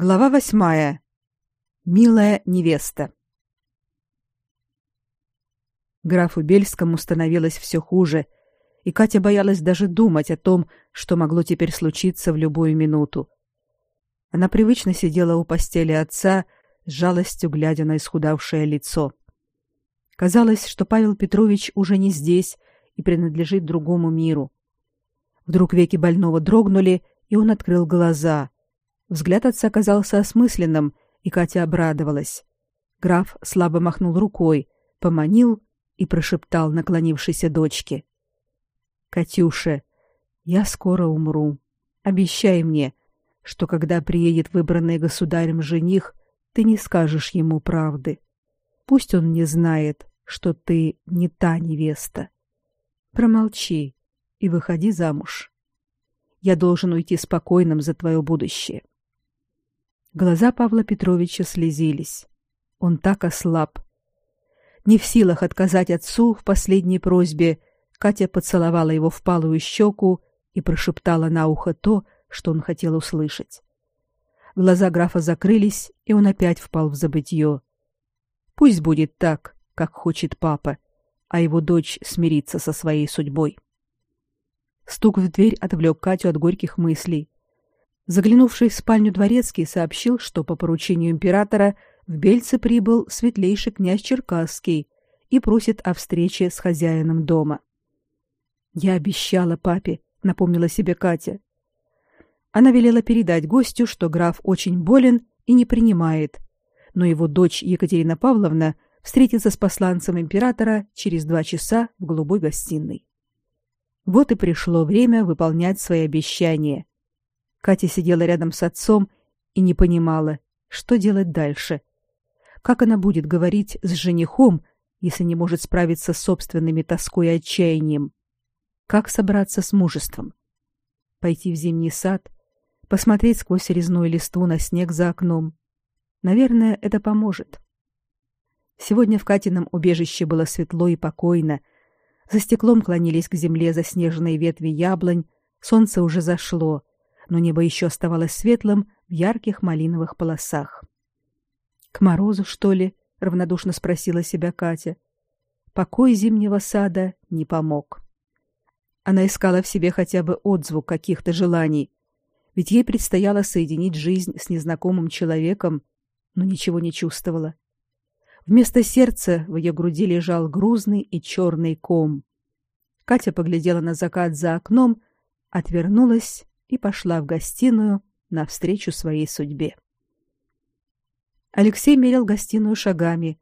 Глава восьмая. Милая невеста. Графу Бельскому становилось все хуже, и Катя боялась даже думать о том, что могло теперь случиться в любую минуту. Она привычно сидела у постели отца, с жалостью глядя на исхудавшее лицо. Казалось, что Павел Петрович уже не здесь и принадлежит другому миру. Вдруг веки больного дрогнули, и он открыл глаза — Взгляд отца оказался осмысленным, и Катя обрадовалась. Граф слабо махнул рукой, поманил и прошептал наклонившейся дочке: "Катюша, я скоро умру. Обещай мне, что когда приедет выбранный государем жених, ты не скажешь ему правды. Пусть он не знает, что ты не та невеста. Промолчи и выходи замуж. Я должен уйти спокойным за твое будущее. Глаза Павла Петровича слезились. Он так ослаб. Не в силах отказать отцу в последней просьбе, Катя поцеловала его в палую щеку и прошептала на ухо то, что он хотел услышать. Глаза графа закрылись, и он опять впал в забытье. Пусть будет так, как хочет папа, а его дочь смирится со своей судьбой. Стук в дверь отвлек Катю от горьких мыслей. Заглянувший в спальню дворецкий сообщил, что по поручению императора в Бельце прибыл светлейший князь Черкасский и просит о встрече с хозяином дома. Я обещала папе, напомнила себе Катя. Она велела передать гостю, что граф очень болен и не принимает, но его дочь Екатерина Павловна встретится с посланцем императора через два часа в голубой гостиной. Вот и пришло время выполнять свои обещания, Катя сидела рядом с отцом и не понимала, что делать дальше. Как она будет говорить с женихом, если не может справиться с собственными тоской и отчаянием? Как собраться с мужеством? Пойти в зимний сад, посмотреть сквозь резную листву на снег за окном. Наверное, это поможет. Сегодня в Катином убежище было светло и покойно. За стеклом клонились к земле заснеженные ветви яблонь, солнце уже зашло, но небо еще оставалось светлым в ярких малиновых полосах. К морозу, что ли? равнодушно спросила себя Катя. Покой зимнего сада не помог. Она искала в себе хотя бы отзвук каких-то желаний, ведь ей предстояло соединить жизнь с незнакомым человеком, но ничего не чувствовала. Вместо сердца в ее груди лежал грузный и черный ком. Катя поглядела на закат за окном, отвернулась и пошла в гостиную навстречу своей судьбе. Алексей мерил гостиную шагами.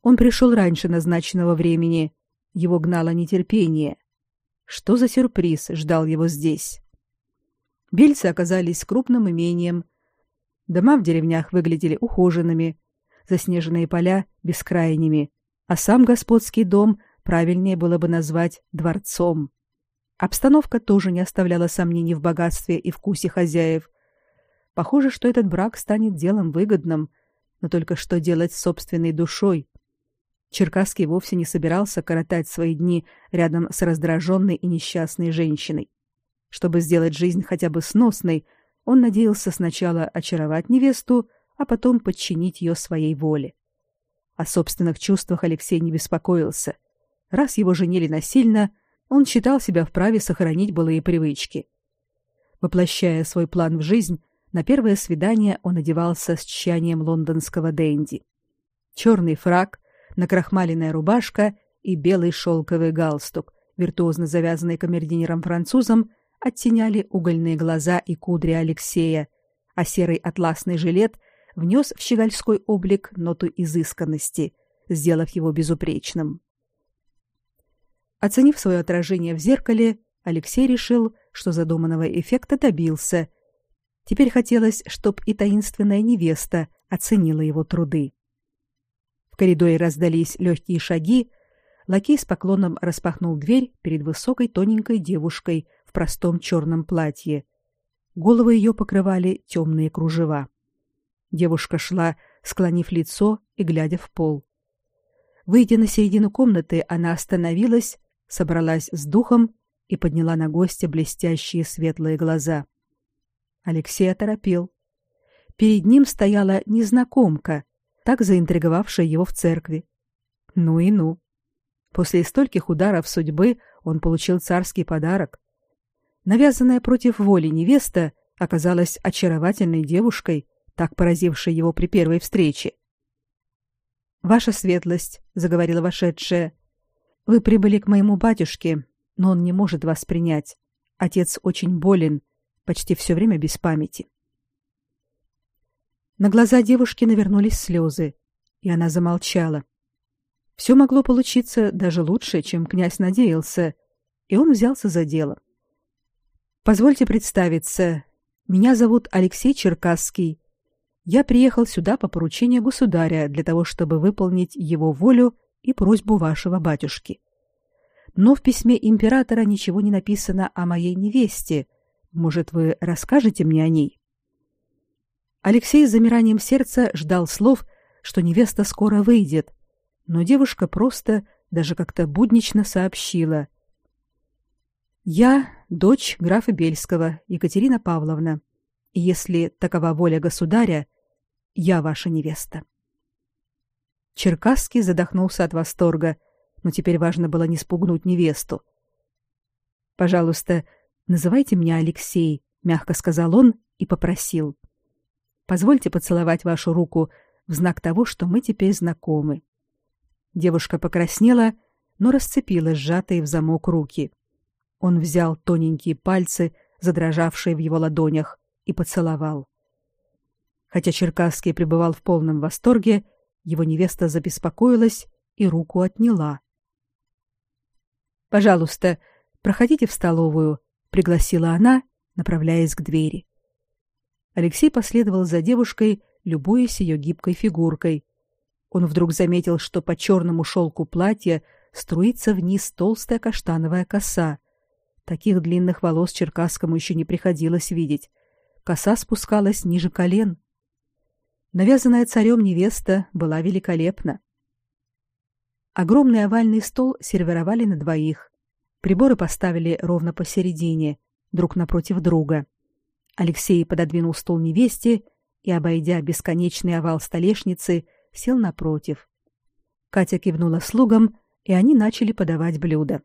Он пришел раньше назначенного времени. Его гнало нетерпение. Что за сюрприз ждал его здесь? Бельцы оказались крупным имением. Дома в деревнях выглядели ухоженными, заснеженные поля бескрайними, а сам господский дом правильнее было бы назвать дворцом. Обстановка тоже не оставляла сомнений в богатстве и вкусе хозяев. Похоже, что этот брак станет делом выгодным, но только что делать с собственной душой? Черкасский вовсе не собирался коротать свои дни рядом с раздраженной и несчастной женщиной. Чтобы сделать жизнь хотя бы сносной, он надеялся сначала очаровать невесту, а потом подчинить ее своей воле. О собственных чувствах Алексей не беспокоился. Раз его женили насильно, он считал себя вправе сохранить былые привычки. Воплощая свой план в жизнь, на первое свидание он одевался с тщанием лондонского денди. Черный фрак, накрахмаленная рубашка и белый шелковый галстук, виртуозно завязанный камердинером-французом, оттеняли угольные глаза и кудри Алексея, а серый атласный жилет внес в щегольской облик ноту изысканности, сделав его безупречным. Оценив свое отражение в зеркале, Алексей решил, что задуманного эффекта добился. Теперь хотелось, чтоб и таинственная невеста оценила его труды. В коридоре раздались легкие шаги. Лакей с поклоном распахнул дверь перед высокой тоненькой девушкой в простом черном платье. Головы ее покрывали темные кружева. Девушка шла, склонив лицо и глядя в пол. Выйдя на середину комнаты, она остановилась, собралась с духом и подняла на гостя блестящие светлые глаза. Алексей оторопел. Перед ним стояла незнакомка, так заинтриговавшая его в церкви. Ну и ну. После стольких ударов судьбы он получил царский подарок. Навязанная против воли невеста оказалась очаровательной девушкой, так поразившей его при первой встрече. Ваша светлость, заговорила вошедшая. Вы прибыли к моему батюшке, но он не может вас принять. Отец очень болен, почти все время без памяти. На глаза девушки навернулись слезы, и она замолчала. Все могло получиться даже лучше, чем князь надеялся, и он взялся за дело. Позвольте представиться. Меня зовут Алексей Черкасский. Я приехал сюда по поручению государя для того, чтобы выполнить его волю и просьбу вашего батюшки. Но в письме императора ничего не написано о моей невесте. Может, вы расскажете мне о ней? Алексей с замиранием сердца ждал слов, что невеста скоро выйдет, но девушка просто, даже как-то буднично сообщила: "Я дочь графа Бельского, Екатерина Павловна. И если такова воля государя, я ваша невеста". Черкасский задохнулся от восторга, но теперь важно было не спугнуть невесту. "Пожалуйста, называйте меня Алексей", мягко сказал он и попросил: Позвольте поцеловать вашу руку в знак того, что мы теперь знакомы. Девушка покраснела, но расцепила сжатые в замок руки. Он взял тоненькие пальцы, задрожавшие в его ладонях, и поцеловал. Хотя Черкасский пребывал в полном восторге, его невеста забеспокоилась и руку отняла. Пожалуйста, проходите в столовую, пригласила она, направляясь к двери. Алексей последовал за девушкой, любуясь ее гибкой фигуркой. Он вдруг заметил, что по черному шелку платья струится вниз толстая каштановая коса. Таких длинных волос черкасскому еще не приходилось видеть. Коса спускалась ниже колен. Навязанная царем невеста была великолепна. Огромный овальный стол сервировали на двоих. Приборы поставили ровно посередине, друг напротив друга. Алексей пододвинул стул невесте и, обойдя бесконечный овал столешницы, сел напротив. Катя кивнула слугам, и они начали подавать блюда.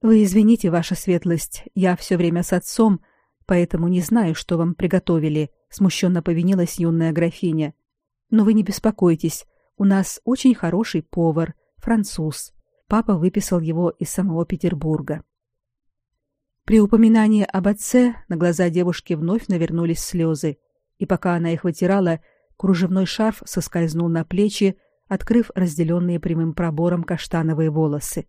Вы извините, ваша светлость, я все время с отцом, поэтому не знаю, что вам приготовили, смущенно повинилась юная графиня. Но вы не беспокойтесь, у нас очень хороший повар, француз. Папа выписал его из самого Петербурга. При упоминании об отце на глаза девушки вновь навернулись слезы, и пока она их вытирала, кружевной шарф соскользнул на плечи, открыв разделенные прямым пробором каштановые волосы.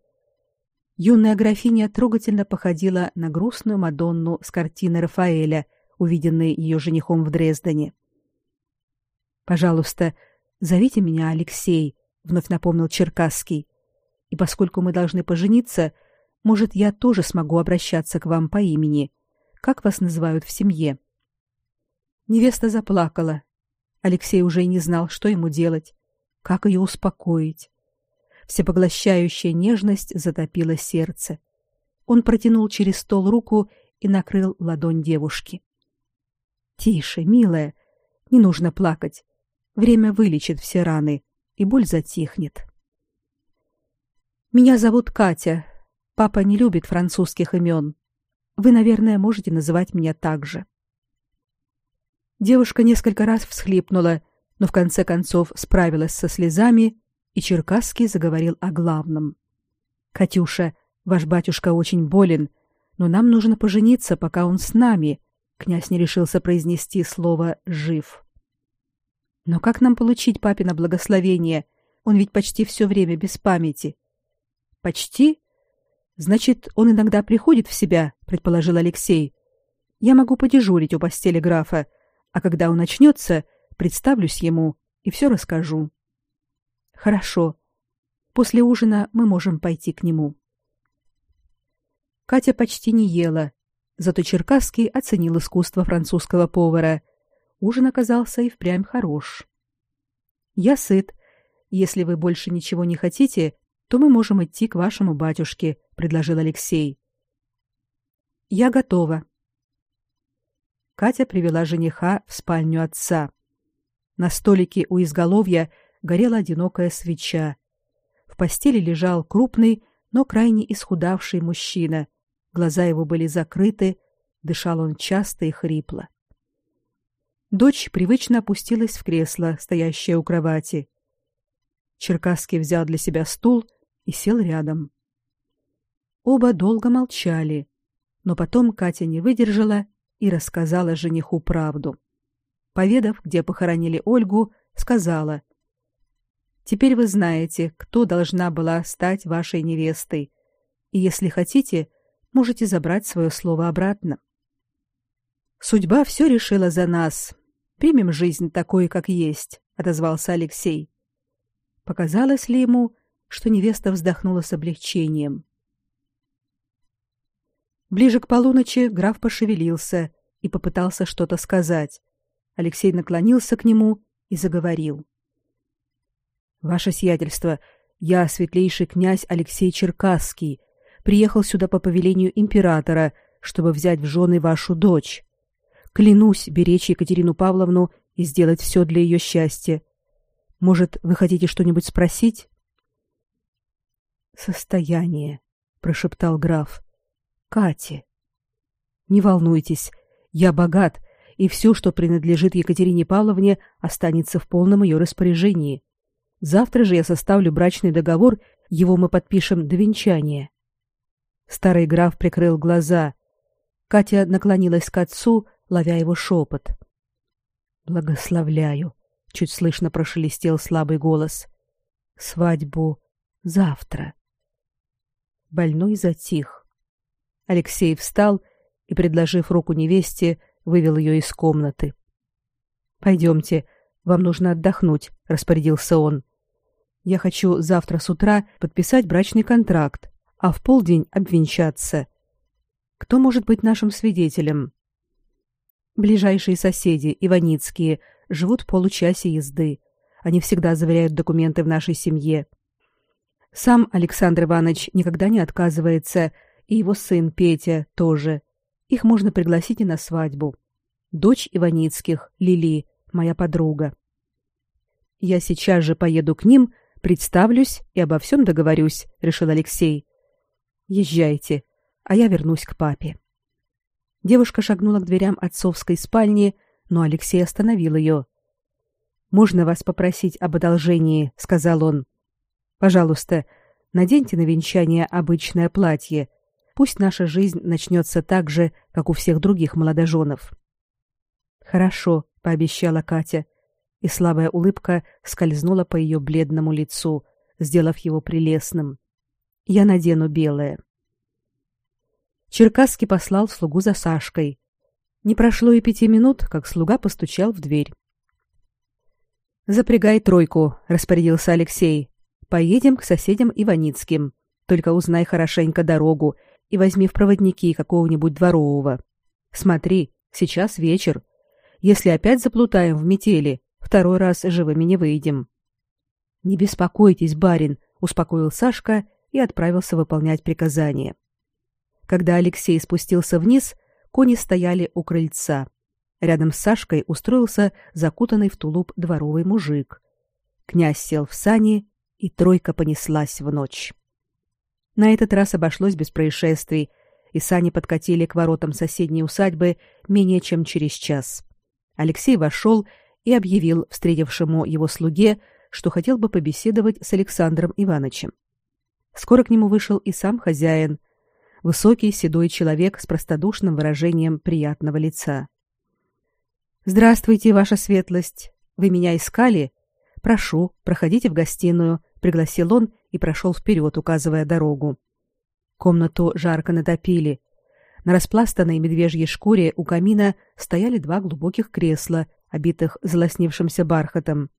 Юная графиня трогательно походила на грустную Мадонну с картины Рафаэля, увиденной ее женихом в Дрездене. Пожалуйста, зовите меня Алексей, вновь напомнил Черкасский. И поскольку мы должны пожениться, может, я тоже смогу обращаться к вам по имени. Как вас называют в семье? Невеста заплакала. Алексей уже и не знал, что ему делать, как ее успокоить. Всепоглощающая нежность затопила сердце. Он протянул через стол руку и накрыл ладонь девушки. Тише, милая, не нужно плакать. Время вылечит все раны, и боль затихнет. Меня зовут Катя, Папа не любит французских имен. Вы, наверное, можете называть меня так же. Девушка несколько раз всхлипнула, но в конце концов справилась со слезами, и Черкасский заговорил о главном. Катюша, ваш батюшка очень болен, но нам нужно пожениться, пока он с нами. Князь не решился произнести слово жив. Но как нам получить папино благословение? Он ведь почти все время без памяти. Почти? Значит, он иногда приходит в себя, предположил Алексей. Я могу подежурить у постели графа, а когда он очнется, представлюсь ему и все расскажу. Хорошо. После ужина мы можем пойти к нему. Катя почти не ела, зато Черкасский оценил искусство французского повара. Ужин оказался и впрямь хорош. Я сыт. Если вы больше ничего не хотите, то мы можем идти к вашему батюшке, предложил Алексей. Я готова. Катя привела жениха в спальню отца. На столике у изголовья горела одинокая свеча. В постели лежал крупный, но крайне исхудавший мужчина. Глаза его были закрыты, дышал он часто и хрипло. Дочь привычно опустилась в кресло, стоящее у кровати. Черкасский взял для себя стул и сел рядом. Оба долго молчали, но потом Катя не выдержала и рассказала жениху правду. Поведав, где похоронили Ольгу, сказала: "Теперь вы знаете, кто должна была стать вашей невестой, и если хотите, можете забрать свое слово обратно. Судьба все решила за нас. Примем жизнь такой, как есть", отозвался Алексей. Показалось ли ему, что невеста вздохнула с облегчением? Ближе к полуночи граф пошевелился и попытался что-то сказать. Алексей наклонился к нему и заговорил. Ваше сиятельство, я светлейший князь Алексей Черкасский, приехал сюда по повелению императора, чтобы взять в жены вашу дочь. Клянусь беречь Екатерину Павловну и сделать все для ее счастья. Может, вы хотите что-нибудь спросить? Состояние, прошептал граф. Кате. Не волнуйтесь, я богат, и все, что принадлежит Екатерине Павловне, останется в полном ее распоряжении. Завтра же я составлю брачный договор, его мы подпишем до венчания. Старый граф прикрыл глаза. Катя наклонилась к отцу, ловя его шепот. Благословляю, чуть слышно прошелестел слабый голос. Свадьбу завтра. Больной затих. Алексей встал и, предложив руку невесте, вывел ее из комнаты. Пойдемте, вам нужно отдохнуть, распорядился он. Я хочу завтра с утра подписать брачный контракт, а в полдень обвенчаться. Кто может быть нашим свидетелем? Ближайшие соседи, Иваницкие, живут в получасе езды. Они всегда заверяют документы в нашей семье. Сам Александр Иванович никогда не отказывается, и его сын Петя тоже. Их можно пригласить и на свадьбу. Дочь Иваницких, Лили, моя подруга. Я сейчас же поеду к ним, представлюсь и обо всем договорюсь, решил Алексей. Езжайте, а я вернусь к папе. Девушка шагнула к дверям отцовской спальни, но Алексей остановил ее. Можно вас попросить об одолжении, сказал он. Пожалуйста, наденьте на венчание обычное платье. Пусть наша жизнь начнется так же, как у всех других молодоженов. Хорошо, пообещала Катя, и слабая улыбка скользнула по ее бледному лицу, сделав его прелестным. Я надену белое. Черкасский послал слугу за Сашкой. Не прошло и пяти минут, как слуга постучал в дверь. Запрягай тройку, распорядился Алексей. Поедем к соседям Иваницким. Только узнай хорошенько дорогу и возьми в проводники какого-нибудь дворового. Смотри, сейчас вечер. Если опять заплутаем в метели, второй раз живыми не выйдем. Не беспокойтесь, барин, успокоил Сашка и отправился выполнять приказание. Когда Алексей спустился вниз, Кони стояли у крыльца. Рядом с Сашкой устроился закутанный в тулуп дворовый мужик. Князь сел в сани, и тройка понеслась в ночь. На этот раз обошлось без происшествий, и сани подкатили к воротам соседней усадьбы менее чем через час. Алексей вошел и объявил встретившему его слуге, что хотел бы побеседовать с Александром Ивановичем. Скоро к нему вышел и сам хозяин, высокий седой человек с простодушным выражением приятного лица. Здравствуйте, ваша светлость. Вы меня искали? Прошу, проходите в гостиную, пригласил он и прошел вперед, указывая дорогу. Комнату жарко натопили. На распластанной медвежьей шкуре у камина стояли два глубоких кресла, обитых золоснившимся бархатом.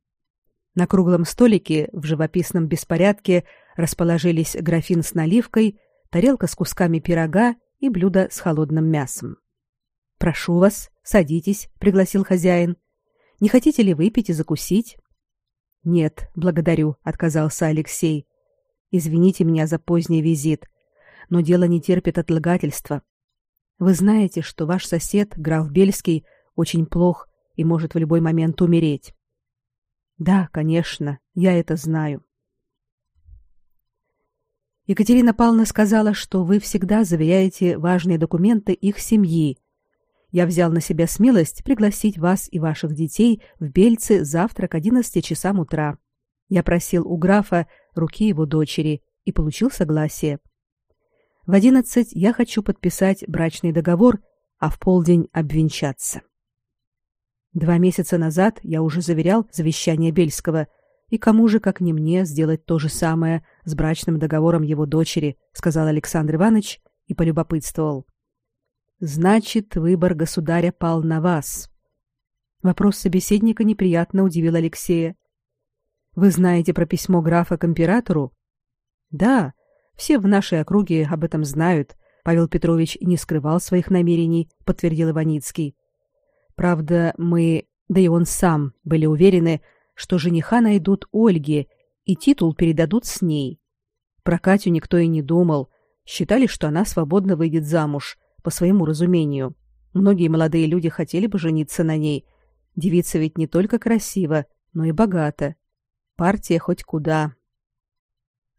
На круглом столике в живописном беспорядке расположились графин с наливкой, тарелка с кусками пирога и блюдо с холодным мясом. Прошу вас, садитесь, пригласил хозяин. Не хотите ли выпить и закусить? Нет, благодарю, отказался Алексей. Извините меня за поздний визит, но дело не терпит отлагательства. Вы знаете, что ваш сосед, граф Бельский, очень плох и может в любой момент умереть. Да, конечно, я это знаю. Екатерина Павловна сказала, что вы всегда заверяете важные документы их семьи. Я взял на себя смелость пригласить вас и ваших детей в Бельцы завтра к 11 часам утра. Я просил у графа руки его дочери и получил согласие. В одиннадцать я хочу подписать брачный договор, а в полдень обвенчаться. Два месяца назад я уже заверял завещание Бельского, и кому же, как не мне, сделать то же самое с брачным договором его дочери, сказал Александр Иванович и полюбопытствовал. Значит, выбор государя пал на вас. Вопрос собеседника неприятно удивил Алексея. Вы знаете про письмо графа к императору? Да, все в нашей округе об этом знают. Павел Петрович не скрывал своих намерений, подтвердил Иваницкий. Правда, мы, да и он сам, были уверены, что жениха найдут Ольге и титул передадут с ней. Про Катю никто и не думал. Считали, что она свободно выйдет замуж, по своему разумению. Многие молодые люди хотели бы жениться на ней. Девица ведь не только красива, но и богата. Партия хоть куда.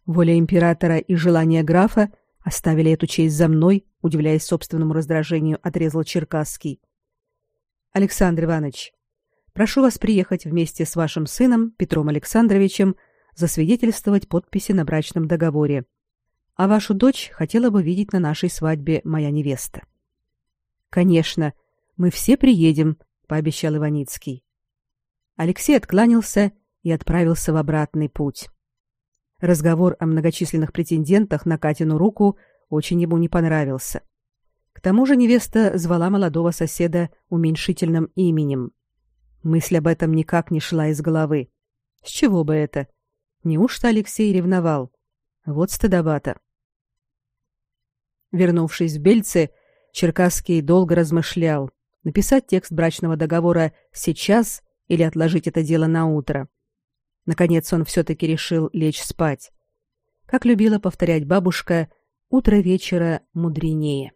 Воля императора и желание графа оставили эту честь за мной, удивляясь собственному раздражению, отрезал Черкасский. Александр Иванович, прошу вас приехать вместе с вашим сыном Петром Александровичем засвидетельствовать подписи на брачном договоре. А вашу дочь хотела бы видеть на нашей свадьбе моя невеста. Конечно, мы все приедем, пообещал Иваницкий. Алексей откланялся и отправился в обратный путь. Разговор о многочисленных претендентах на Катину руку очень ему не понравился. К тому же невеста звала молодого соседа уменьшительным именем. Мысль об этом никак не шла из головы. С чего бы это? Неужто Алексей ревновал? Вот стыдовато. Вернувшись в Бельцы, Черкасский долго размышлял, написать текст брачного договора сейчас или отложить это дело на утро. Наконец он все-таки решил лечь спать. Как любила повторять бабушка, утро вечера мудренее.